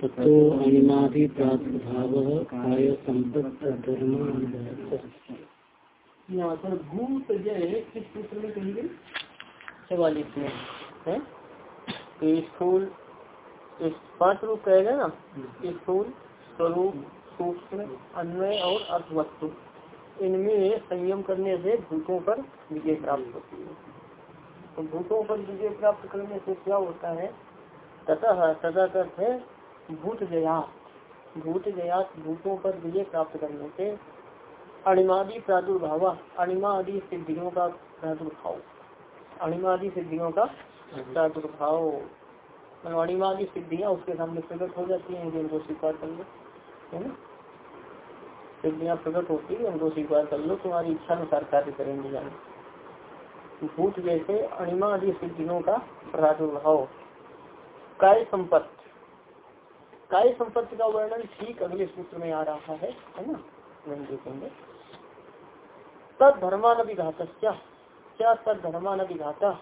ततो अनिमादि प्रादुर्भाव काय यहाँ पर भूत जय किस सूत्र में कहेंगे चवालीस में है। तो स्थूल इस पाँच रूप कहेगा ना? स्थूल स्वरूप सूक्ष्म अन्वय और अर्थवस्तु इनमें संयम करने से भूतों पर विजय प्राप्त होती है। तो भूतों पर विजय प्राप्त करने से क्या होता है? तथा तथा अर्थ है भूत जयात। भूत जयात भूतों पर विजय प्राप्त करने से अणिमादि प्रादुर्भाव अणिमा आदि सिद्धियों का प्रादुर्भाव। अणिमादि सिद्धियों का प्रादुर्भाव। मतलब अणिमादि सिद्धियाँ उसके सामने प्रकट हो जाती हैं, जिनको स्वीकार कर लो। है ना? सिद्धियाँ प्रकट होती है, उनको स्वीकार कर लो, तुम्हारी इच्छा अनुसार कार्य करेंगे जाने। भूत जैसे अणिमा आदि सिद्धियों का प्रादुर्भाव। काय संपत्ति? काय संपत्ति का वर्णन ठीक अगले सूत्र में आ रहा है है ना? वही देखेंगे। तद धर्मान विघात क्या तद धर्मान विघाता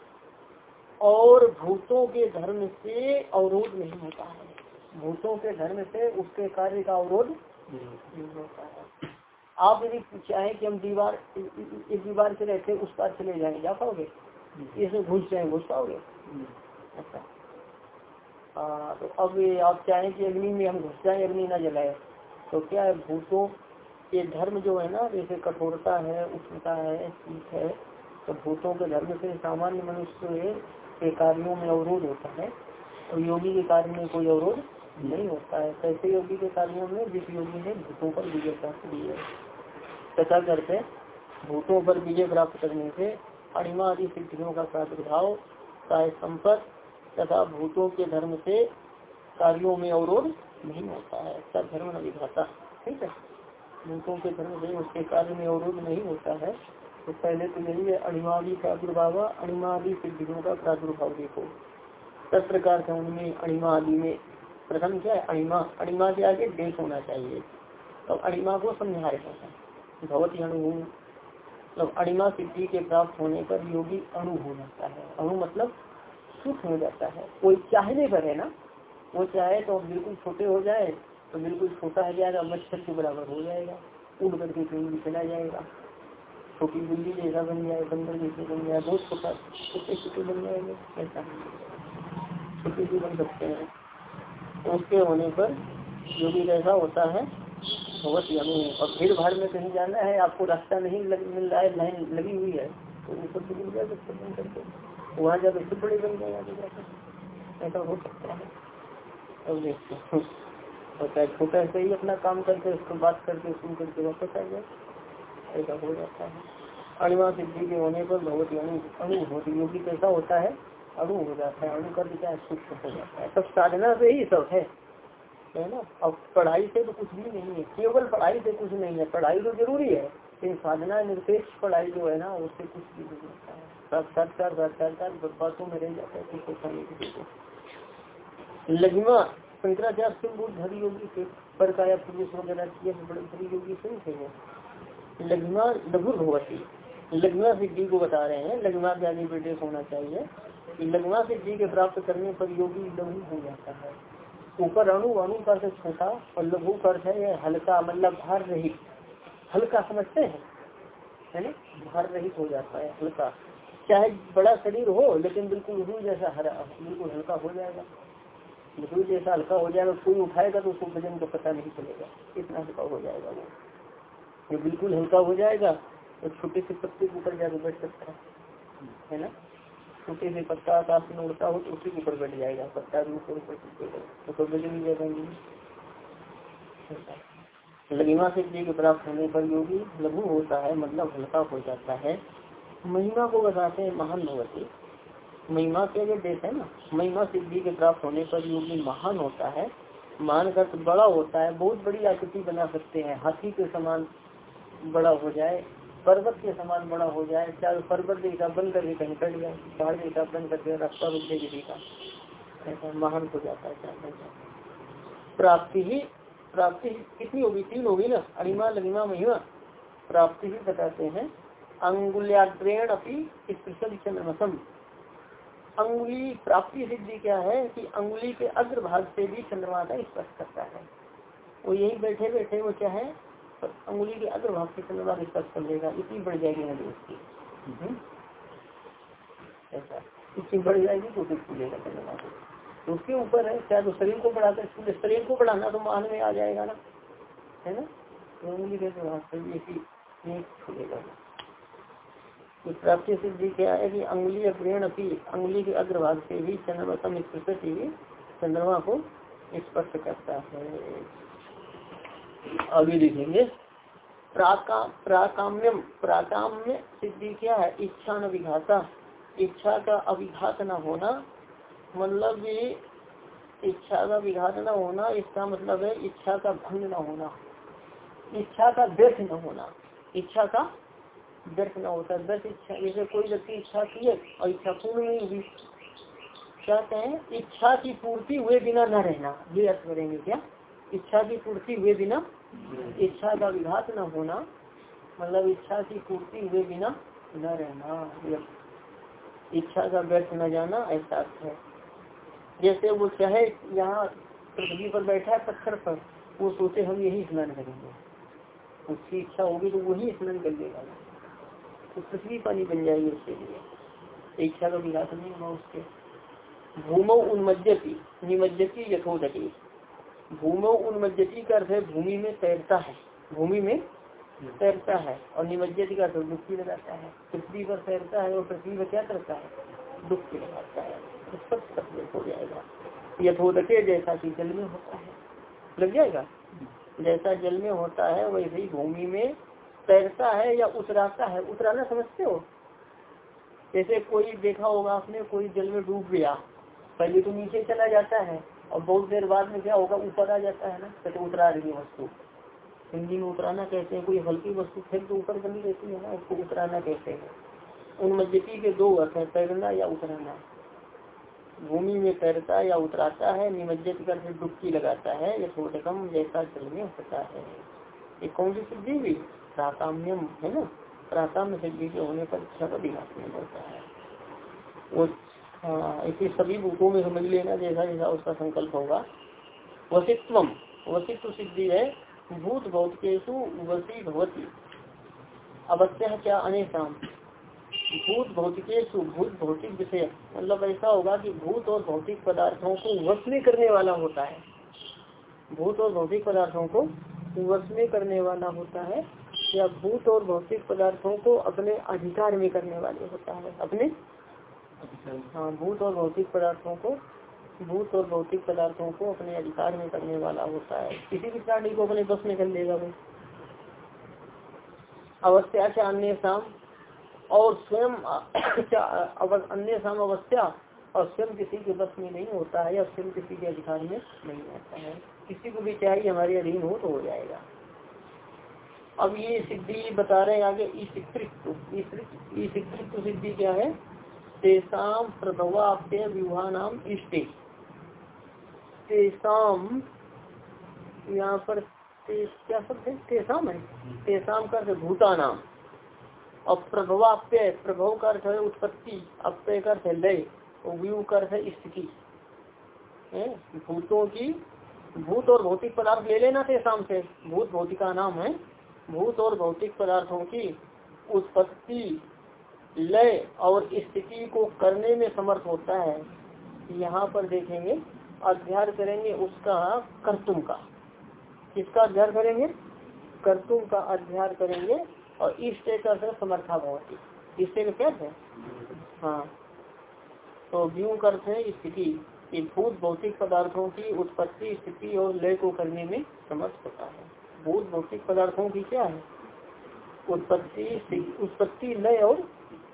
और भूतों के धर्म से अवरोध नहीं होता है। भूतों के धर्म से उसके कार्य का अवरोध नहीं होता है। आप यदि चाहें कि हम दीवार इस दीवार से रहते उस पार चले जाए जा पाओगे? इसमें घुस जाए घुस पाओगे? अच्छा। हाँ तो अब आप चाहें कि अग्नि में हम घुस जाए अग्नि ना जलाए तो क्या है भूतों के धर्म जो है ना जैसे कठोरता है उष्णता है शीत है तो भूतों के धर्म से सामान्य मनुष्य के कार्यों में अवरोध होता है और योगी के कार्य में कोई अवरोध नहीं होता है। कैसे योगी के कार्यों में? जिस योगी ने भूतों पर विजय प्राप्त की है। तथा करते भूतों पर विजय प्राप्त करने से अणिमा आदि सिद्धियों का प्रादुर्भाव काय संपर्क तथा भूतों के धर्म से कार्यों में अवरोध नहीं होता है। सब धर्म न दिखाता ठीक है? भूतों के धर्म से उसके कार्य में अवरोध नहीं होता है। तो पहले तो यही है अणिमादि प्रादुर्भाव अणिमादि सिद्धियों का प्रादुर्भाव देखो। दस प्रकार का उनमें अणिमा आदि में। प्रथम क्या है? अणिमा। अणिमा के आगे देश होना चाहिए। तो अणिमा को समझा रहे हैं। भगवती अणु मतलब अणिमा सिद्धि के प्राप्त होने पर योगी अणु हो जाता है। अणु मतलब सुख हो जाता है। कोई चाहने पर है ना, वो चाहे तो बिल्कुल छोटे हो जाए तो बिल्कुल छोटा हो जाएगा, मच्छर के बराबर हो जाएगा, उड़ करके कहीं भी चला जाएगा। छोटी बिल्ली जैसा बन जाए, बंदर जैसे बन जाए, बहुत छोटा, छोटे छोटे बन जाएँगे, ऐसा छोटे भी बन सकते हैं। उसके होने पर जो भी ऐसा होता है बहुत अनु और भीड़ भाड़ में कहीं जाना है आपको रास्ता नहीं लग, मिल रहा है लाइन लगी हुई है तो ऊपर से मिल बन करके वहाँ जाकर फिर बड़े बन जाए ऐसा हो सकता है। अब देखते हैं। है छोटा से ही अपना काम करके उसको बात करके सुन करके वापस आ जाए ऐसा हो जाता है। अणुआ सिद्धि के होने पर भगवती अणु अणु होती योगी कैसा होता है अणु हो जाता है। अणु कर क्या सूक्ष्म हो जाता है। सब साधना से ही सब है। है ना? अब पढ़ाई से तो कुछ भी नहीं है, केवल पढ़ाई से कुछ नहीं है। पढ़ाई तो ज़रूरी है, लेकिन साधना निरपेक्ष पढ़ाई जो है ना, उससे कुछ भी नहीं होता है। साक्षात्कार साक्षात्कार बातों में रह जाता है, कुछ होता नहीं किसी को। लघिमा, शंकराचार्य सिंह बुद्ध हरि योगी से पर काया पुरुष वगैरह किए बड़े हरि योगी सिंह थे लघिमा लघु भगवती, लघिमा सिद्धि को बता रहे हैं, लघिमा के आगे बेटे होना चाहिए लघुमा सिद्धि के प्राप्त करने पर योगी लघु हो जाता है। ऊपर अणु अणु का अर्थ छोटा और लघु का अर्थ है हल्का मतलब भार रहित। हल्का समझते हैं? है ना? भार रहित हो जाता है, हल्का। चाहे बड़ा शरीर हो, लेकिन बिल्कुल रूह जैसा हरा, बिल्कुल हल्का हो जाएगा। रूह जैसा हल्का हो जाएगा, कोई उठाएगा तो उसको वज़न का पता नहीं चलेगा। इतना हल्का हो जाएगा वो। ये बिल्कुल हल्का हो जाएगा तो छोटे से पत्ते ऊपर जाकर बैठ सकता है। है ना? छोटे से पत्ता आकाश में उड़ता हो तो उसी के ऊपर बैठ जाएगा। पत्ता भी ऊपर ऊपर तो वज़न ही जाएगा लघिमा से के प्राप्त होने पर योगी लघु होता है मतलब हल्का हो जाता है। महिमा को बताते हैं महान भगवती महिमा के अगर देश है ना, महिमा सिद्धि के प्राप्त होने पर योगी महान होता है। मान कर बड़ा होता है, बहुत बड़ी आकृति बना सकते हैं। हाथी के समान बड़ा हो जाए पर्वत के समान बड़ा हो जाए, चाहे पर्वत जैसा बन करके कहीं कट जाए, पहाड़ जैसा बन करके रास्ता जाए किसी का, ऐसा महान हो जाता है प्राप्ति ही, प्राप्ति कितनी होगी? तीन होगी ना? अणिमा लगिमा महिमा। प्राप्ति ही बताते हैं, अंगुल्याग्रेण अपनी चंद्रमसम अंगुली प्राप्ति सिद्धि क्या है कि अंगुली के अग्र भाग से भी चंद्रमा का स्पर्श करता है। वो यही बैठे बैठे वो क्या है? अंगुली के अग्रभाग से चंद्रमा स्पर्श कर लेगा इतनी बढ़ जाएगी नदी उसकी। हम्म। ऐसा। इतनी बढ़ जाएगी तो फिर खुलेगा चंद्रमा को। तो उसके ऊपर है क्या तो शरीर को बढ़ाकर शरीर को बढ़ाना तो मान में आ जाएगा ना। है ना? तो अंगुली के भाग से भी इसी खुलेगा कि प्राप्ति सिद्धि क्या है कि अंगुली अग्रहण अपनी अंगुली के अग्रभाग से भी चंद्रमा प्रकृति चंद्रमा को स्पर्श करता है। आगे देखेंगे। प्राका, प्राकाम्यम, प्राकाम्य सिद्धि क्या है? इच्छा न विघाता। इच्छा का अभिघात न होना। मतलब ये इच्छा का विघात न होना, इसका मतलब है इच्छा का भंग न होना। इच्छा का व्यर्थ न होना। इच्छा का व्यर्थ न होता। व्यर्थ इच्छा, जैसे कोई व्यक्ति इच्छा की है और इच्छा पूर्ण नहीं हुई। क्या कहें? इच्छा की पूर्ति हुए बिना न रहना। ये अर्थ करेंगे क्या? इच्छा की पूर्ति हुए बिना, इच्छा का विघात न होना मतलब इच्छा की पूर्ति हुए बिना न रहना इच्छा का व्यर्थ न जाना, ऐसा है। जैसे वो चाहे यहाँ पृथ्वी पर बैठा है पत्थर पर, वो सोचे हम यही स्नान करेंगे। उसकी इच्छा होगी तो वही स्नान कर लेगा। तो पृथ्वी पानी बन जाएगी उसके लिए। इच्छा का विघात नहीं होगा उसके। भूमो उन्मज्जती, निमज्जती यथोदती भूमो उन्मज्जती का अर्थ है भूमि में तैरता है। भूमि में तैरता है और निमज्जती का अर्थ डुबकी लगाता है। पृथ्वी पर तैरता है और पृथ्वी पर क्या करता है? डुबकी लगाता है। तो हो जाएगा। यथोदके जैसा कि जल में होता है। लग जाएगा? जैसा जल में होता है, वैसे ही भूमि में तैरता है या उतराता है। उतराना समझते हो? जैसे कोई देखा होगा आपने, कोई जल में डूब गया, पहले तो नीचे चला जाता है। और बहुत देर बाद में क्या होगा, ऊपर आ जाता है ना कैसे उतरा रही वस्तु। हिंदी में उतराना कहते हैं, कोई हल्की वस्तु फिर तो ऊपर बनी रहती है ना, उसको उतराना कहते हैं। उन मस्जिदी के दो अर्थ है, तैरना या उतराना। भूमि में तैरता या उतराता है, निमज्जित कर फिर डुबकी लगाता है या छोटे कम जैसा जल में होता है। ये कौन सी सिद्धि हुई? प्राकाम्यम है ना? प्राकाम्य सिद्धि के होने पर क्षण विघात नहीं होता है। वो हाँ इसी सभी भूतों में समझ लेना जैसा जैसा उसका संकल्प होगा। वसित्व वसित्व सिद्धि है, भूत भौतिकेशु वसी भवती। अवश्य क्या? अनेकाम भूत भौतिकेशु भूत भौतिक विषय। मतलब ऐसा होगा कि भूत और भौतिक पदार्थों को वश में करने वाला होता है। भूत और भौतिक पदार्थों को वश में करने वाला होता है, या भूत और भौतिक पदार्थों को अपने अधिकार में करने वाले होता है। अपने हाँ भूत और भौतिक पदार्थों को, भूत और भौतिक पदार्थों को अपने अधिकार में करने वाला होता है। किसी भी प्राणी को अपने बस में कर लेगा वो। अवस्था क्या अन्य शाम और स्वयं अन्य शाम अवस्था और स्वयं किसी के बस में नहीं होता है, या स्वयं किसी के अधिकार में नहीं होता है। किसी को भी चाहिए हमारे अधीन हो तो हो जाएगा। अब ये सिद्धि बता रहे हैं आगे ईशिकृत्व सिद्धि क्या है? तेसाम प्रभवाप्य विवाह नाम इष्टे। तेसाम यहाँ पर क्या शब्द है? तेसाम है। तेसाम का अर्थ भूता नाम और प्रभवाप्य प्रभव का अर्थ है उत्पत्ति। अप्य का अर्थ है लय। और व्यू का अर्थ है स्थिति। भूतों की, भूत और भौतिक पदार्थ ले लेना तेसाम से। भूत भौतिका नाम है। भूत और भौतिक पदार्थों की उत्पत्ति। लय और स्थिति को करने में समर्थ होता है, यहाँ पर देखेंगे, अध्ययन करेंगे उसका कर्तुम का। किसका अध्ययन करेंगे? कर्तुम का अध्ययन करेंगे और इष्ट का समर्था भवती इससे का क्या है? हाँ। तो व्यू करते हैं स्थिति भूत भौतिक पदार्थों की उत्पत्ति, स्थिति और लय को करने में समर्थ होता है। भूत भौतिक पदार्थों की क्या है? उत्पत्ति उत्पत्ति, लय और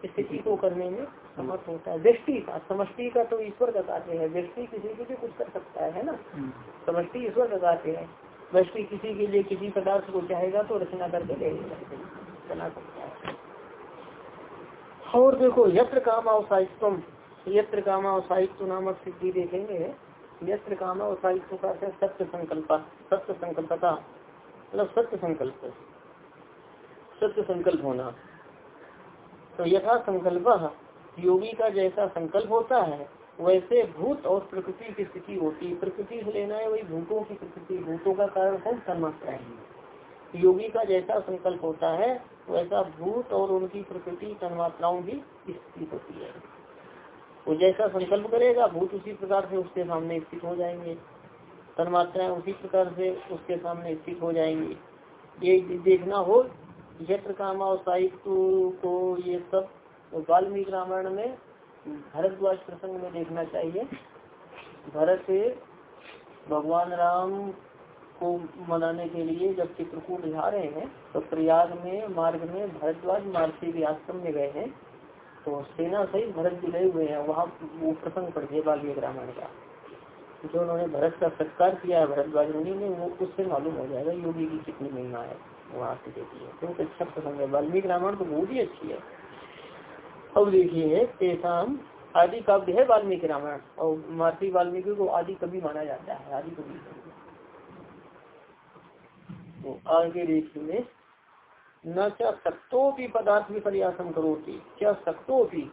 स्थिति को करने में समर्थ होता है। दृष्टि का समष्टि का तो ईश्वर का कार्य है। दृष्टि किसी के लिए कुछ कर सकता है ना? हम्म। समष्टि ईश्वर का कार्य है। दृष्टि किसी के लिए किसी पदार्थ को चाहेगा तो रचना करके बना सकता है। और देखो यत्र काम अवसायित्व यत्र काम अवसायित्व नामक सिद्धि देखेंगे। यत्र काम अवसायित्व का सत्य संकल्प सत्य संकल्पता। मतलब सत्य संकल्प। सत्य संकल्प होना। तो यथा संकल्प योगी का जैसा संकल्प होता है, वैसे भूत और प्रकृति की स्थिति होती है। प्रकृति से लेना है वही भूतों की प्रकृति, भूतों का कारण कौन तन्मात्रा है? योगी का जैसा संकल्प होता है, वैसा भूत और उनकी प्रकृति तन्मात्राओं की स्थिति होती है। वो जैसा संकल्प करेगा, भूत उसी प्रकार से उसके सामने स्थित हो जाएँगे। तन्मात्राएँ उसी प्रकार से उसके सामने स्थित हो जाएँगी। ये देखना हो यत्र कामा और साहित्य को ये सब वाल्मीकि रामायण में भरद्वाज प्रसंग में देखना चाहिए। भरत भगवान राम को मनाने के लिए जब चित्रकूट जा रहे हैं तो प्रयाग में मार्ग में भरद्वाज मारती के आश्रम में गए हैं तो सेना सही भरत जी गए हुए हैं। वहाँ वो प्रसंग पढ़ गए वाल्मीकि रामायण का। जो उन्होंने भरत का सत्कार किया है, भरद्वाज मुनि ने, वो उससे मालूम हो जाएगा योगी की कितनी महिमा है। वहाँ से देखिए तो अच्छा प्रसंग है वाल्मीकि रामायण तो बहुत ही अच्छी है। अब देखिए, तेसाम आदि काव्य है वाल्मीकि रामायण, और महर्षि वाल्मीकि को आदि कवि माना जाता है, आदि कवि। तो आगे देखिए न क्या सक्तो भी पदार्थ भी प्रयासम करोती? क्या सक्तो भी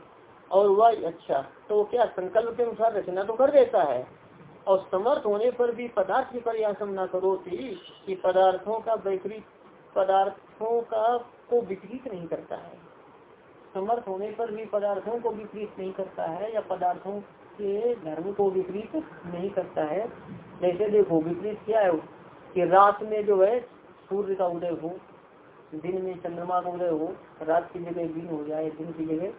और वह अच्छा तो क्या संकल्प के अनुसार रचना तो कर देता है, और समर्थ होने पर भी पदार्थ की प्रयासम न करोती, कि पदार्थों का विपरीत पदार्थों का, को विपरीत नहीं करता है। समर्थ होने पर भी पदार्थों को विपरीत नहीं करता है या पदार्थों के धर्म को विपरीत नहीं करता है। जैसे देखो, विपरीत क्या है? कि रात में जो है, सूर्य का उदय हो, दिन में चंद्रमा का उदय हो, रात की जगह दिन हो जाए, दिन की जगह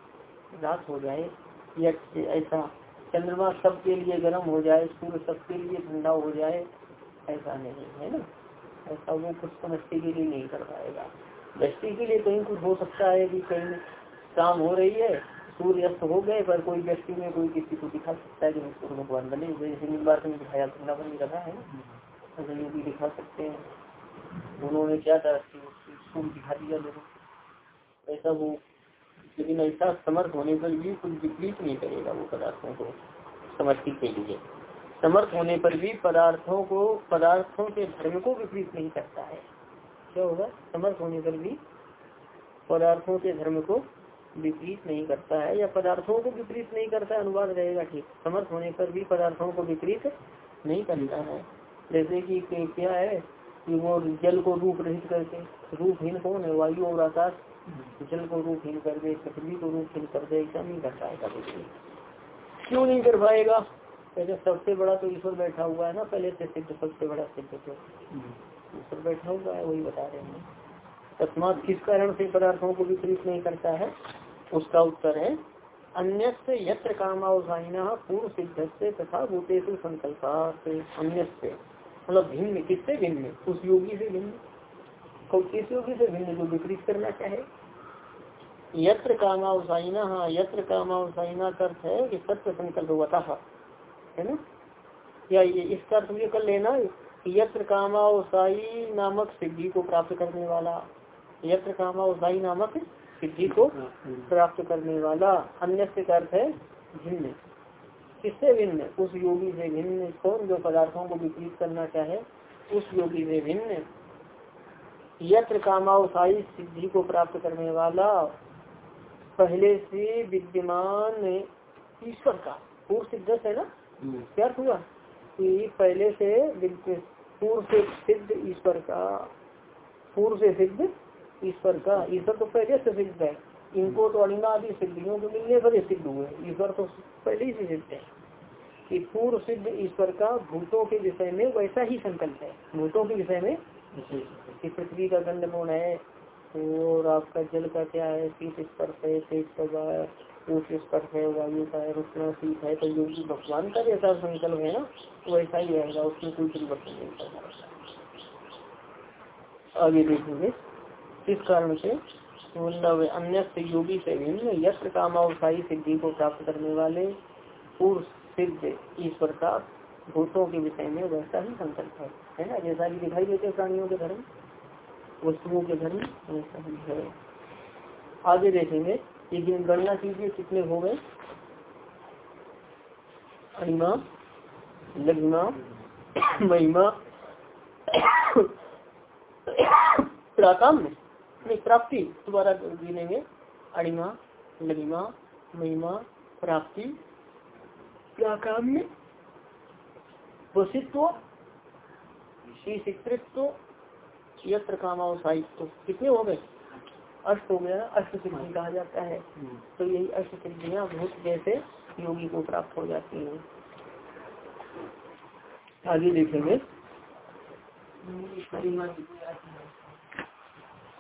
रात हो जाए, या ऐसा चंद्रमा सबके लिए गर्म हो जाए, सूर्य सबके लिए ठंडा हो जाए, ऐसा नहीं, है ना? ऐसा वो कुछ समझते के लिए नहीं कर पाएगा। दृष्टि के लिए कहीं कुछ हो सकता है कि कहीं शाम हो रही है सूर्य अस्त हो गए, पर कोई व्यक्ति में कोई किसी को दिखा सकता है कि सूर्य भगवान बने जैसे बार में दिखाया वृंदावन में रखा है ऐसा ये भी दिखा सकते हैं। उन्होंने क्या था सूर्य दिखा दिया लोगों ऐसा वो, लेकिन ऐसा समर्थ होने पर भी कुछ विपरीत नहीं करेगा वो पदार्थों को समर्थी के लिए। समर्थ होने पर भी पदार्थों को, पदार्थों के धर्म को विपरीत नहीं करता है। क्या होगा? समर्थ होने पर भी पदार्थों के धर्म को विपरीत नहीं करता है, या पदार्थों को विपरीत नहीं करता अनुवाद रहेगा ठीक। समर्थ होने पर भी पदार्थों को विपरीत नहीं करता है। जैसे कि क्या है कि वो जल को रूप रहित करके, रूपहीन कौन है? वायु और आकाश। जल को रूपहीन कर दे, पृथ्वी को रूपहीन कर दे, ऐसा नहीं कर पाएगा कभी क्यों नहीं कर पाएगा? पहले सबसे बड़ा तो ईश्वर बैठा हुआ है ना पहले से सिद्ध सबसे बड़ा सिद्ध तो। ईश्वर बैठा हुआ है वही बता रहे हैं। तस्मात किस कारण से पदार्थों को विपरीत नहीं करता है? उसका उत्तर है अन्य से यत्र कामावसाइना पूर्व सिद्ध से तथा भूतेश संकल्प अन्य से मतलब भिन्न किससे भिन्न? उस योगी से भिन्न। किस योगी से भिन्न जो विपरीत करना चाहे? यत्र कामावसाइना यत्र कामावसाइना का अर्थ है कि सत्य संकल्प बता है ना? या इसका अर्थ ये कर लेना, यत्र कामावसाई नामक सिद्धि को प्राप्त करने वाला, यत्र कामावसाई नामक सिद्धि को प्राप्त करने वाला, अन्य अर्थ है भिन्न। किससे भिन्न? उस योगी से भिन्न। कौन जो पदार्थों को विपरीत करना चाहे, उस योगी से भिन्न। यत्र कामावसाई सिद्धि को प्राप्त करने वाला, पहले से विद्यमान ईश्वर का। पूर्व सिद्ध है ना? क्या हुआ? कि पहले से पूर्व से सिद्ध ईश्वर का, पूर्व से सिद्ध ईश्वर का, ईश्वर तो पहले से सिद्ध है। इनको तो अणिमा आदि सिद्धियों के मिलने पर सिद्ध हुए ईश्वर तो पहले ही से सिद्ध है। कि पूर्व सिद्ध ईश्वर का भूतों के विषय में वैसा ही संकल्प है। भूतों के विषय में? कि पृथ्वी का गंध कौन है, और आपका जल का क्या है? शीत स्पर्श है। ऊँच है वायु का है रुकना शीत है तो योगी भगवान का जैसा संकल्प है ना वैसा ही रहेगा, उसमें कोई परिवर्तन नहीं करना आगे देखेंगे इस कारण से मतलब अन्य योगी से भिन्न यत्र कामावसाई सिद्धि को प्राप्त करने वाले पूर्व सिद्ध ईश्वर का भूतों के विषय में वैसा ही संकल्प है। है ना? जैसा कि दिखाई देते प्राणियों के धर्म, वस्तुओं के धर्म, वैसा ही है। आगे देखेंगे लेकिन गणना कीजिए कितने हो गए? अणिमा लघिमा महिमा प्राकाम नहीं, प्राप्ति दोबारा गिनेंगे। अणिमा लघिमा महिमा, प्राप्ति प्राकाम्य वसित्व शिक्षित्व यत्र कामावसायित्व कितने हो गए? अष्ट हो गया अष्ट सिद्धि कहा जाता है। तो यही अष्ट सिद्धियाँ बहुत जैसे योगी को प्राप्त हो जाती है। आगे देखेंगे।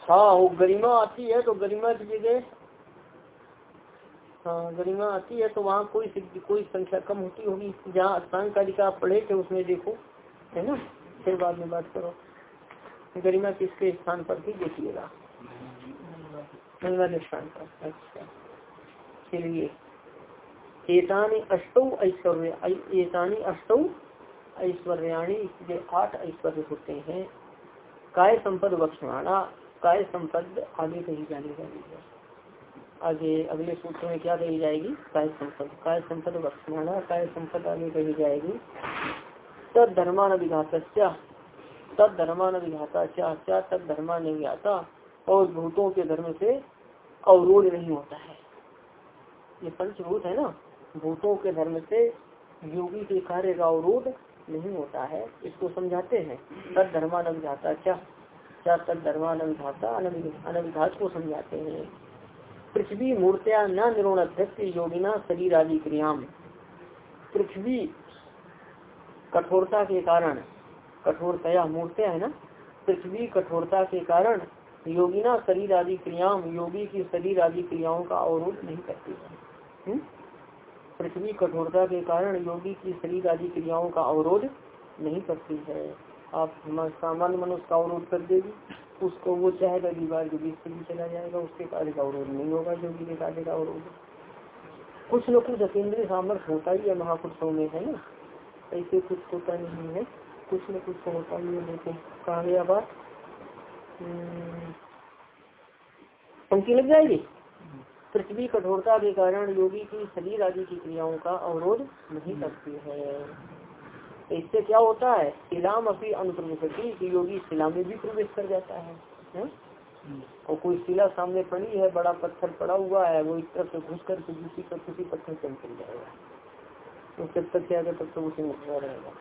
हाँ? वो गरिमा आती है तो गरिमा की जगह हाँ गरिमा आती है तो वहाँ कोई सिद्धि कोई संख्या कम होती होगी। जहाँ स्थान कालिका आप पढ़े थे उसमें देखो है ना? फिर बाद में बात करो। गरिमा किसके स्थान पर भी देखिएगा। महिमा स्थान पर अच्छा चलिए एतानी अष्टौ ऐश्वर्य एतानी अष्टौ ऐश्वर्याणी आठ ऐश्वर्य होते हैं। काय संपद बक्षमाणा काय संपद आगे कही जाने वाली है। आगे, अगले सूत्र में क्या कही जाएगी? काय संपद काय संपद बक्षमाणा काय संपद आगे कही जाएगी? तद धर्मान विघात तद धर्मान विघाता क्या क्या तद धर्मान आता और भूतों के धर्म से अवरोध नहीं होता है। ये पंचभूत है ना? भूतों के धर्म से योगी के कार्य का अवरोध नहीं होता है। इसको समझाते हैं। तद धर्मान अभिघाता क्या क्या तद धर्मान अभिघाता अनभिघात को समझाते हैं। पृथ्वी मूर्तिया न निरोणध्यक्ष योगिना शरीर आदि क्रियाम। पृथ्वी कठोरता के कारण कठोरतया मूर्तिया है ना? पृथ्वी कठोरता के कारण योगिना शरीर आदि क्रियाम योगी की शरीर आदि क्रियाओं का अवरोध नहीं करती है। हम्म? पृथ्वी कठोरता के कारण योगी की शरीर आदि क्रियाओं का अवरोध नहीं करती है। आप सामान्य मनुष्य का अवरोध कर देगी उसको वो चाहेगा दीवार के बीच भी चला जाएगा उसके कार्य का अवरोध नहीं होगा योगी के कार्य का अवरोध। कुछ न कुछ अकेंद्रीय सामर्थ्य होता ही है महापुरुषों में है ना? ऐसे कुछ होता नहीं है कुछ न कुछ होता ही है लेकिन कहा गया बात हम्म, पंक्ति लग जाएगी। पृथ्वी कठोरता के कारण योगी की शरीर आदि की क्रियाओं का अवरोध नहीं करती है। इससे क्या होता है? शिलाम अपनी अनुप्रवेश कि योगी शिला में भी प्रवेश कर जाता है, है? और कोई शिला सामने पड़ी है बड़ा पत्थर पड़ा हुआ है वो इस तरफ़ से घुस कर दूसरी तरफ़ किसी पत्थर से निकल जाएगा। जब तक क्या तब तक उसे निकला रहेगा।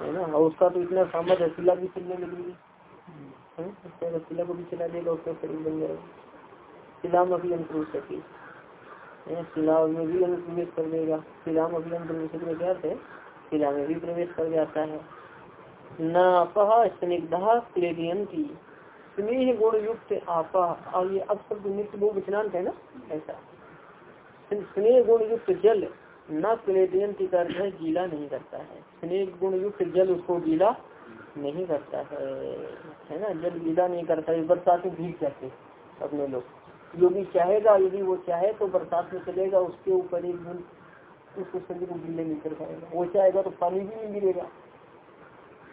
है ना? और उसका तो इतना सामर्थ्य शिला भी चलने लगेगी। शिला को भी चला देगा उसका शरीर बन जाएगा। शिलाम अभी अनुप्रवेश शिला में भी अनुप्रवेश कर देगा शिलाम अभी अनुप्रवेश में क्या थे शिला में भी प्रवेश कर जाता है। न अपह स्निग्धा क्लेदियंती स्नेह गुण युक्त आपा। और ये अब शब्द नित्य वो विचनांत है ना, ऐसा। स्नेह गुण युक्त जल न क्लेदियंती का अर्थ है गीला नहीं करता है। स्नेह गुण युक्त जल उसको गीला नहीं करता है। है ना? जल गीला नहीं करता है, बरसात में भीग जाते अपने लोग। योगी चाहेगा यदि वो चाहे तो बरसात में चलेगा, उसके ऊपर एक दिन उसको शरीर को गिरने नहीं कर पाएगा वो चाहेगा तो पानी भी नहीं गिरेगा।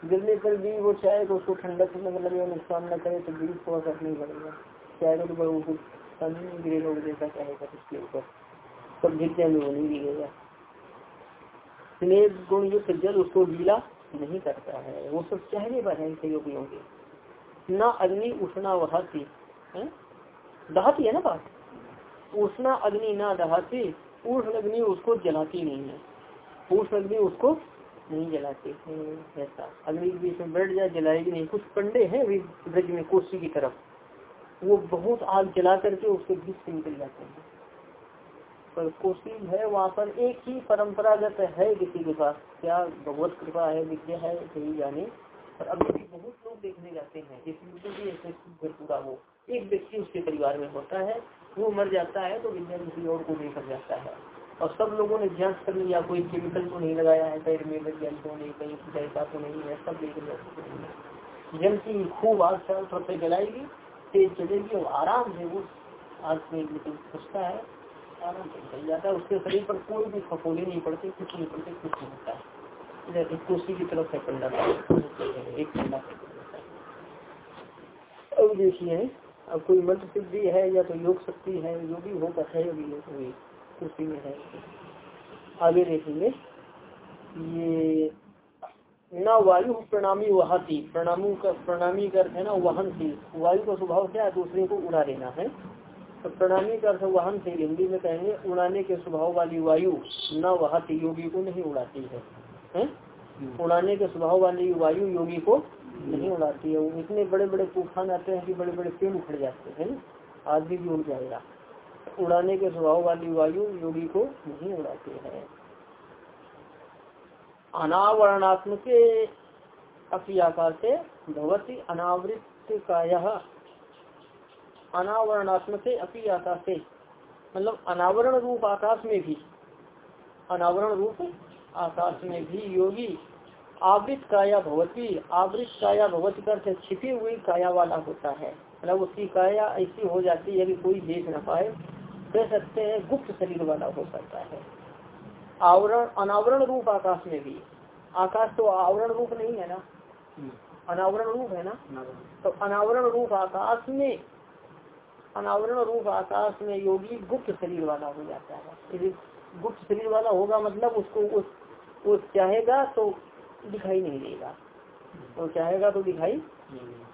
गिरने पर भी वो चाहेगा उसको ठंडक मतलब नुकसान न करे तो गिरी थोड़ा सा नहीं पड़ेगा चाहेगा तो उसको पानी नहीं गिरेगा, वो जैसा चाहेगा उसके ऊपर। सब गिरते में वो नहीं गिरेगा। स्नेह गुण युक्त जल उसको गीला नहीं करता है। वो सब चेहरे पर है योगियों के। न अग्नि उठना वहा थी दहाती है ना बात? उष्णा अग्नि ना दहाती उष्ण अग्नि उसको जलाती नहीं है। उष्ण अग्नि उसको नहीं जलाती। ऐसा। अग्नि के बीच में बैठ जाए, जलाएगी नहीं। कुछ पंडे हैं अभी ब्रज में, कोसी की तरफ़। वो बहुत आग जला करके उसके बीच से निकल जाते हैं। पर कोसी है, वहाँ पर एक ही परंपरागत है किसी के पास। क्या भगवत कृपा है, विद्या है, कहीं जाने। पर अभी भी बहुत लोग देखने जाते हैं। जिसमें पूरा वो एक व्यक्ति उसके परिवार में होता है, वो मर जाता है तो विज्ञान किसी और को लेकर जाता है। और सब लोगों ने जाँच कर लिया, कोई केमिकल तो नहीं लगाया है, पैर में वैज्ञानिकों ने कहीं ऐसा तो नहीं है, सब लेकर जाते जल की खूब आग चारों तरफ़ से जलाएगी, तेज चलेगी और आराम से वो आग से लेकिन खुशता है, आराम से चल जाता है। उसके शरीर पर कोई भी फफोले नहीं पड़ते, कुछ नहीं पड़ते, कुछ नहीं होता है। कोसी की तरफ़ से पंडा एक पंडा देखिए अब कोई मंत्र सिद्धि है या तो योग शक्ति है जो भी होगा है योग उसी में है। आगे देखेंगे। ये न वायु प्रणामी वहाती प्रणामी का प्रणामी का अर्थ है ना वाहन थी वायु का स्वभाव क्या है? दूसरे को उड़ा देना है। तो प्रणामी का अर्थ वाहन से हिंदी में कहेंगे उड़ाने के स्वभाव वाली वायु न वह योगी को नहीं उड़ाती है, है? उड़ाने के स्वभाव वाली वायु योगी को नहीं उड़ाती है। इतने बड़े बड़े तूफ़ान आते हैं कि बड़े बड़े पेड़ उखड़ जाते हैं आदमी भी उड़ जाएगा। उड़ाने के स्वभाव वाली वायु योगी को नहीं उड़ाती है। अनावरणात्मक अपनी आकार से भगवती अनावृत का यह अनावरणात्मक अपनी आकाश से मतलब अनावरण रूप आकाश में भी। अनावरण रूप आकाश में भी योगी। आवृत काया भवती आवृत काया भगवती कर छिपी हुई काया वाला होता है। मतलब उसकी काया ऐसी हो जाती है कि कोई देख न पाए। कह सकते हैं गुप्त शरीर वाला हो सकता है। आवरण अनावरण रूप आकाश में भी। आकाश तो आवरण रूप नहीं है ना? अनावरण रूप है ना? तो अनावरण रूप आकाश में अनावरण रूप आकाश में योगी गुप्त शरीर वाला हो जाता है। गुप्त शरीर वाला होगा मतलब उसको उस, उस चाहेगा तो दिखाई नहीं देगा। वो चाहेगा तो दिखाई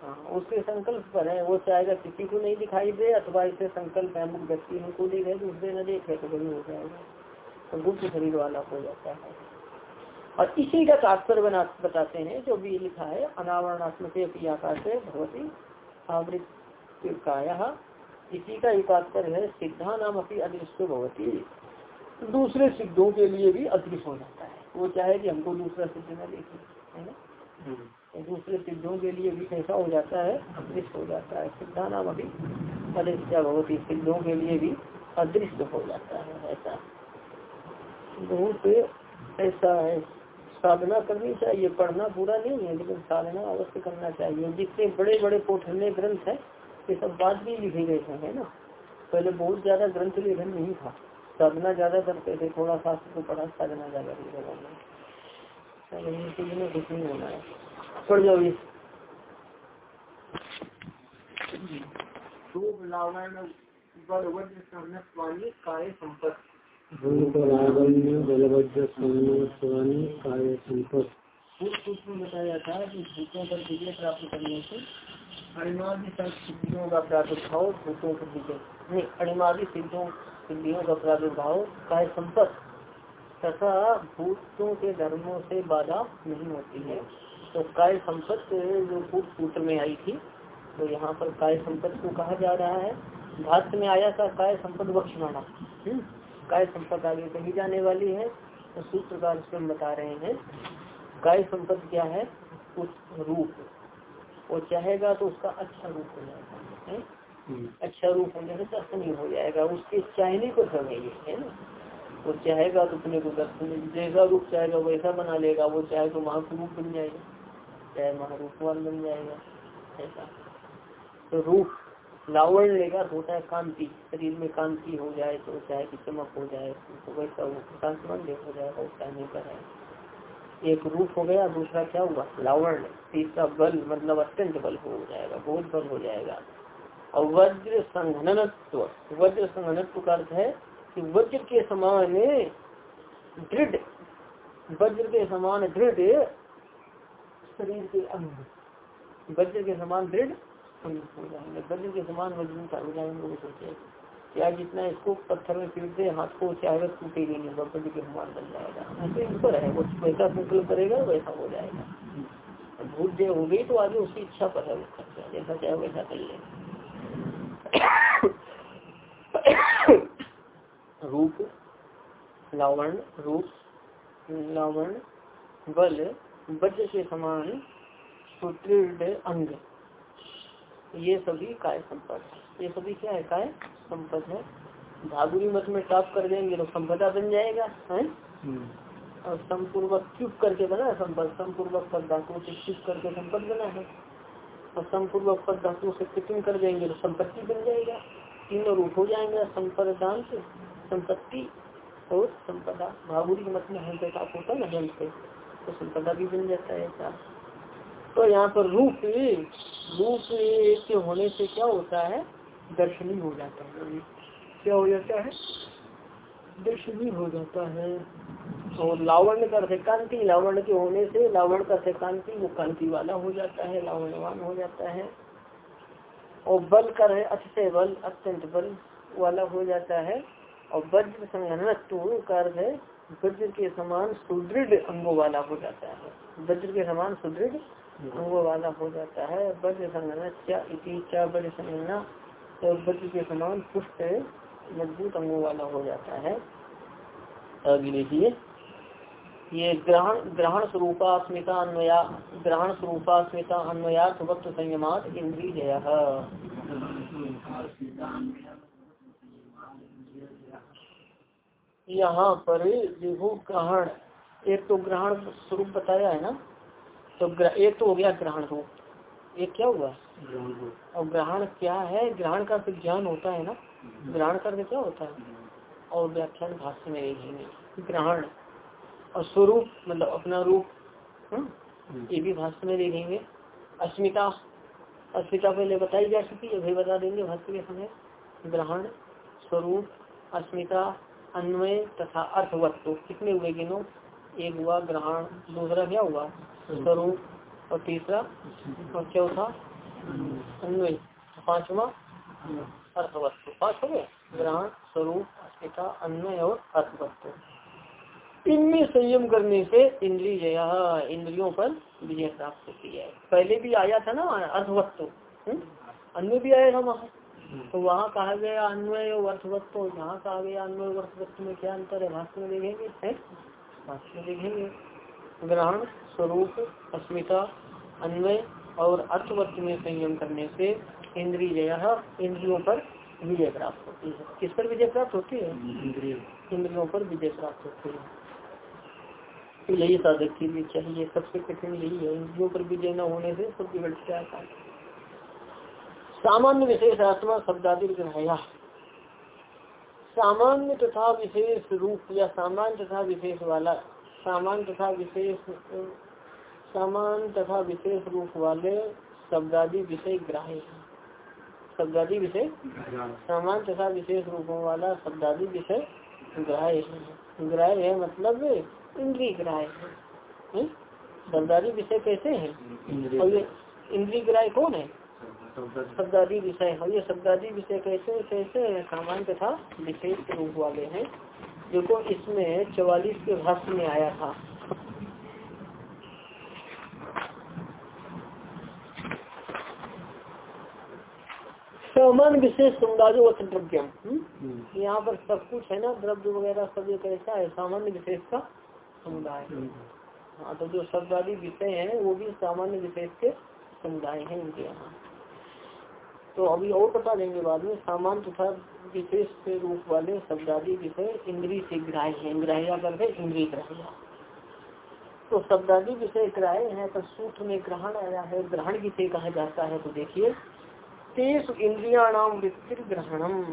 हाँ उसके संकल्प पर है। वो चाहेगा किसी को नहीं दिखाई दे अथवा इसे संकल्प है, मुख व्यक्ति हमको देखे दूसरे न देखे तो वही हो जाएगा। तो गुप्त शरीर वाला हो जाता है। और इसी का तात्पर्य बना, बताते हैं, जो भी लिखा है, अनावरणात्मक आकाश से भगवती आवृत काया इसी का एक तात्पर्य है, सिद्धा नाम अपनी अदृश्य भगवती दूसरे सिद्धों के लिए भी अदृश्य हो जाता है। वो चाहे कि हमको दूसरा सिद्ध न देखे है ना? हम्म। दूसरे सिद्धों के लिए भी कैसा हो जाता है अदृश्य हो जाता है सिद्धा नाम अभी अदृश्य भगवती सिद्धों के लिए भी अदृश्य हो जाता है ऐसा। बहुत ऐसा है साधना करनी चाहिए पढ़ना पूरा नहीं है लेकिन साधना अवश्य करना चाहिए। जितने बड़े बड़े पोठने ग्रंथ है ये सब बात भी लिखे गए थे है ना? पहले बहुत ज़्यादा ग्रंथ लेखन नहीं था। साधना ज़्यादा करते थे थोड़ा शास्त्र को पढ़ा साधना ज़्यादा कुछ नहीं होना है। पढ़ जाओ ये। काय संपत्ति। बताया था कि भूतों पर विजय प्राप्त करने से अणिमादि सिद्धियों का प्रादुर्भाव भूतों पर विजय। नहीं अणिमादि सिद्धों सिद्धियों का प्रादुर्भाव काय संपत तथा भूतों के धर्मों से बाधा नहीं होती है। तो काय संपत जो भूत सूत्र में आई थी तो यहाँ पर काय संपत को कहा जा रहा है। भाष्य में आया था काय संपत बक्ष्माना हम्म? काय संपत आगे कही जाने वाली है तो सूत्रकार उसमें बता रहे हैं। काय संपत क्या है? उस रूप। वो चाहेगा तो उसका अच्छा रूप हो जाएगा। हम्म। अच्छा रूप होने से दर्शनीय हो जाएगा, उसके चाहने को सब ये है ना? वो चाहेगा तो अपने को दर्शन जैसा रूप चाहेगा वैसा बना लेगा, वो चाहे तो महापुरूप बन जाएगा, चाहे महारूपवान बन जाएगा, ऐसा। तो रूप लावण लेगा तो होता है कांति, शरीर में कांति हो जाए तो चाहे की चमक हो जाए तो वैसा वो कांतिमान हो जाएगा उस चाहने का है एक रूप हो गया, दूसरा क्या हुआ? लावण तीसरा बल मतलब अत्यंत बल हो जाएगा, बहुत बल हो जाएगा। और वज्र संघनत्व वज्र संघनत्व का अर्थ है कि वज्र के समान दृढ़, वज्र के समान दृढ़ शरीर के अंग। वज्र के समान दृढ़ वज्र के समान मज़बूत हो जाएँगे वो सोचे क्या जितना इसको पत्थर में पीटते हाथ को चाहे टूटेगी नहीं वज्र के समान बन जाएगा। ऐसे ऊपर है, वो वैसा संकल्प करेगा, वैसा हो जाएगा। भूत जो हो गई तो आगे उसकी इच्छा पर है, जैसा चाहे वैसा कर ले। रूप लावण रूप लावण बल वज्र के समान सुदृढ़ अंग। ये सभी काय संपद ये सभी क्या है? काय संपद है। धागुरी मत में टाप कर देंगे तो संपदा बन जाएगा है? हम्म। और समपूर्वक चुप करके बना संपद। समपूर्वक पद धातु चुप करके संपद बना है। और समपूर्वक पद धातु से कितने कर देंगे तो संपत्ति बन जाएगा। तीनों रूप हो जाएँगे संपदांत संपत्ति और संपदा। भागुरी मत में टाप होता है ना से तो संपदा भी बन जाता है ऐसा। तो यहाँ पर रूप रूप के होने से क्या होता है? दर्शनी हो जाता है। क्या हो जाता है? दर्शनी हो जाता है। और लावण का अर्थ कांति लावण के होने से लावण का अर्थ कांति वो कांति वाला हो जाता है लावणवान हो जाता है। और बल कर है बल, अत्यंत बल वाला हो जाता है। और वज्र संघनत्व का है वज्र के समान सुदृढ़ अंगों वाला हो जाता है। वज्र के समान सुदृढ़ अंगों वाला हो जाता है। वज्र संगना क्या वज्र संगना तो वज्र के समान पुष्ट, मज़बूत अंगों वाला हो जाता है। आगे देखिए। ये ग्रहण ग्रहण स्वरूपास्मिता अन्वया, ग्रहण स्वरूपास्मिता अन्वयार्थ वक्त संयमात इंद्रिय यहाँ पर देखो ग्रहण, एक तो ग्रहण स्वरूप बताया है ना? तो एक तो हो गया ग्रहण रूप। एक क्या हुआ? और ग्रहण क्या है? ग्रहण का तो ज्ञान होता है ना? ग्रहण करके क्या होता है? और व्याख्यान भाष्य में ग्रहण। और स्वरूप मतलब अपना रूप हम्म, ये भी भाष्य में देखेंगे अस्मिता अस्मिता पहले बताई जा चुकी है बता देंगे भाष्य के समय। ग्रहण स्वरूप अस्मिता अन्वय तथा अर्थवत्व कितने हुए गिनो एक हुआ ग्रहण दूसरा क्या हुआ? स्वरूप और तीसरा? और चौथा? अन्वय। पांचवा? अर्थवत्व पाँच हो। गए ग्रहण स्वरूप अस्मिता अन्वय और अर्थवत्व इनमें संयम करने से इंद्रिय इंद्रियों पर विजय प्राप्त होती है। पहले भी आया था ना अर्थवत्व हम्म? अन्य भी आया था वहाँ। तो वहाँ कहा गया अन्वय और अर्थवत्व जहाँ कहा गया अन्वय और अर्थवत्व में क्या अंतर है? भाष्य में देखेंगे है? भाष्य में देखेंगे। ग्रहण स्वरूप अस्मिता अन्वय और अर्थवत्व में संयम करने से इंद्रिय इंद्रियों पर विजय प्राप्त होती है। किस पर विजय प्राप्त होती है? इंद्रियों पर विजय प्राप्त होती है। तो यही साधक के लिए चाहिए। सबसे कठिन यही है। इंद्रियों पर विजय न होने से सब बिगड़ जाता है। सामान्य विशेष आत्मा शब्दादि ग्रहया सामान्य तथा विशेष रूप या सामान्य तथा विशेष वाला सामान्य तथा विशेष सामान्य तथा विशेष रूप वाले शब्दादि विषय ग्राह्य शब्दादि विषय सामान्य तथा विशेष रूपों वाला शब्दादि विषय ग्राह्य ग्राह्य है मतलब इंद्रिय ग्राह्य है। हम्म? विषय कैसे हैं? और ये इंद्रिय ग्राह्य कौन है? शब्दादी। विषय और ये शब्दादि विषय कैसे कैसे सामान्य तथा विशेष रूप वाले हैं। देखो इसमें चवालीस के भाष्य में आया था। समान विशेष समुदायों द्रव्यम हम्म? यहाँ पर सब कुछ है ना? द्रव्य वगैरह सब ये कैसा है सामान्य विशेष का। समुदाय हाँ। तो जो शब्दादी विषय है, वो भी सामान्य विशेष के समुदाय है उनके यहाँ। तो अभी और बता देंगे बाद में, सामान्य तथा विशेष के रूप वाले शब्दादी विषय इंद्री से ग्राह्य है। ग्राह्य करके इंद्री ग्राह्य। तो शब्दादी विषय ग्राह्य है तो सूत्र में ग्रहण आया है, ग्रहण विषय कहा जाता है तो देखिए। तेज इंद्रियाणाम वृत्ति ग्रहणम।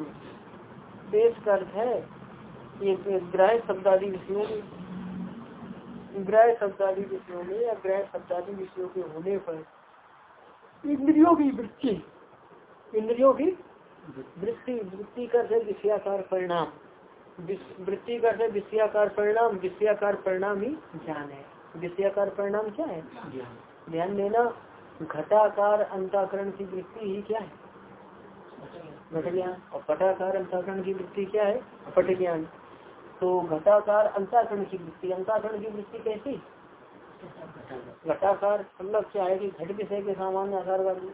तेज का अर्थ है, ये ग्राह्य शब्दादी विषयों में ग्राह्य शब्दादी विषयों में या ग्राह्य शब्दादी विषयों के होने पर इंद्रियों की वृत्ति इंद्रियों की वृत्ति वृत्ति कर से विषयाकार परिणाम वृत्ति कर से विषयाकार परिणाम विषयाकार परिणाम ही ज्ञान है। विषयाकार परिणाम क्या है? ध्यान देना घटाकार अंताकरण की वृत्ति ही क्या है? घट ज्ञान। और पटाकार अंताकरण की वृत्ति क्या है? पट ज्ञान। तो घटाकार अंताकरण की वृत्ति अंताकरण की वृत्ति कैसी? घटाकार मतलब क्या है कि घट विषय के सामान्य आकार वाली।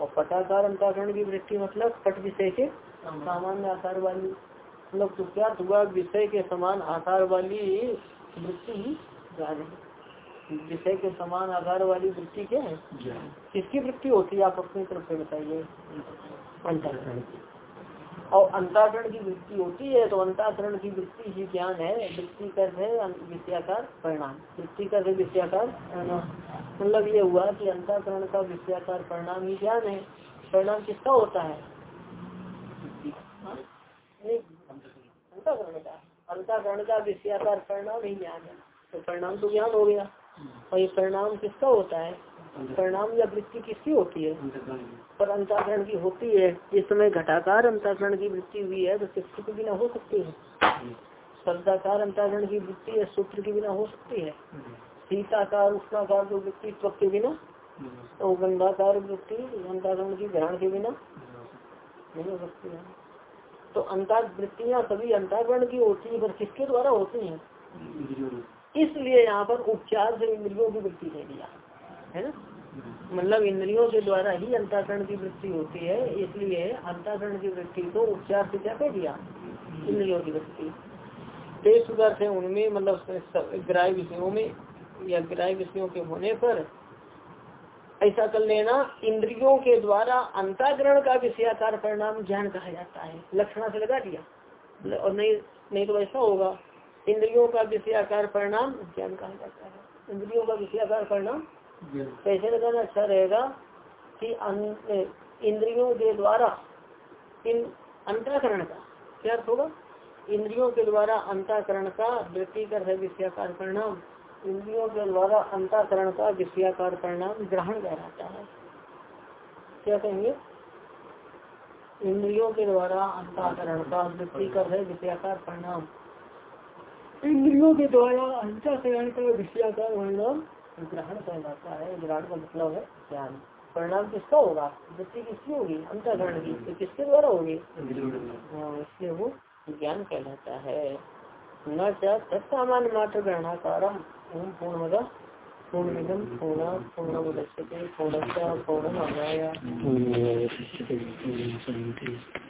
और पटाकार अंताकरण की वृत्ति मतलब पट विषय के सामान्य आकार वाली। मतलब तो क्या हुआ विषय के समान आकार वाली वृत्ति ही ज्ञान है। विषय के समान आधार वाली वृत्ति क्या है? किसकी वृत्ति होती है आप अपनी तरफ़ से बताइए। अंताकरण की। और अंताकरण की वृत्ति होती है तो अंताकरण की वृत्ति ही ज्ञान है वृत्ति कर है विषयाकार परिणाम। वृत्ति कर है विषयाकार मतलब ये हुआ कि अंताकरण का विषयाकार परिणाम ही ज्ञान है। परिणाम किसका होता है? अंताकरण का। अंताकरण का विषयाकार परिणाम ही ज्ञान है। तो परिणाम तो ज्ञान हो गया। और ये परिणाम किसका होता है? परिणाम या वृत्ति किसकी होती है? पर अंताकरण की होती है। इस समय घटाकार अंताकरण की वृत्ति हुई है तो शिष्य के बिना हो सकती है। शब्दाकार अंताकरण की वृत्ति है सूत्र के बिना हो सकती है। शीताकार उष्णाकार जो वृत्ति त्वक के बिना तो गंधाकार वृत्ति अंताकरण की ग्रहण के बिना नहीं हो सकती है। तो अंतर वृत्तियाँ सभी अंताकरण की होती है पर किसके द्वारा होती है? इसलिए यहाँ पर उपचार से इंद्रियों की वृत्ति दे दिया है ना? मतलब इंद्रियों के द्वारा ही अंतरकरण की वृत्ति होती है, इसलिए अंतरकरण की वृत्ति को उपचार से क्या कह दिया? इंद्रियों की वृत्ति। से उनमें मतलब ग्राह विषयों में या ग्राह विषयों के होने पर ऐसा कर लेना, इंद्रियों के द्वारा अंताग्रहण का विषयाकार परिणाम ज्ञान कहा जाता है। लक्षणा से लगा दिया। और नहीं नहीं तो ऐसा होगा। इंद्रियों का विषयाकार परिणाम ज्ञान कहा जाता है। इंद्रियों का विषयाकार परिणाम कैसे लगाना अच्छा रहेगा कि इंद्रियों के द्वारा, इन अंतकरण का, क्या होगा? इंद्रियों के द्वारा अंताकरण का वृत्ति कर है विषयाकार परिणाम। इंद्रियों के द्वारा अंताकरण का विषयाकार परिणाम ग्रहण कहलाता है। क्या कहेंगे? इंद्रियों के द्वारा अंताकरण का वृत्ति कर है विषयाकार परिणाम। इंद्रियों के द्वारा अंताकरण का विषयाकार परिणाम ग्रहण कहलाता है ग्रहण का मतलब है ज्ञान। परिणाम किसका होगा? वृत्ति किसकी होगी? अंतकरण की। तो किसके द्वारा होगी? हाँ इसलिए वो ज्ञान कहलाता है। न सामान्य मात्र ग्रहणाकारम ओम पूर्ण पूर्णमिदम पूर्ण पूर्ण पूर्ण पूर्ण पूर्ण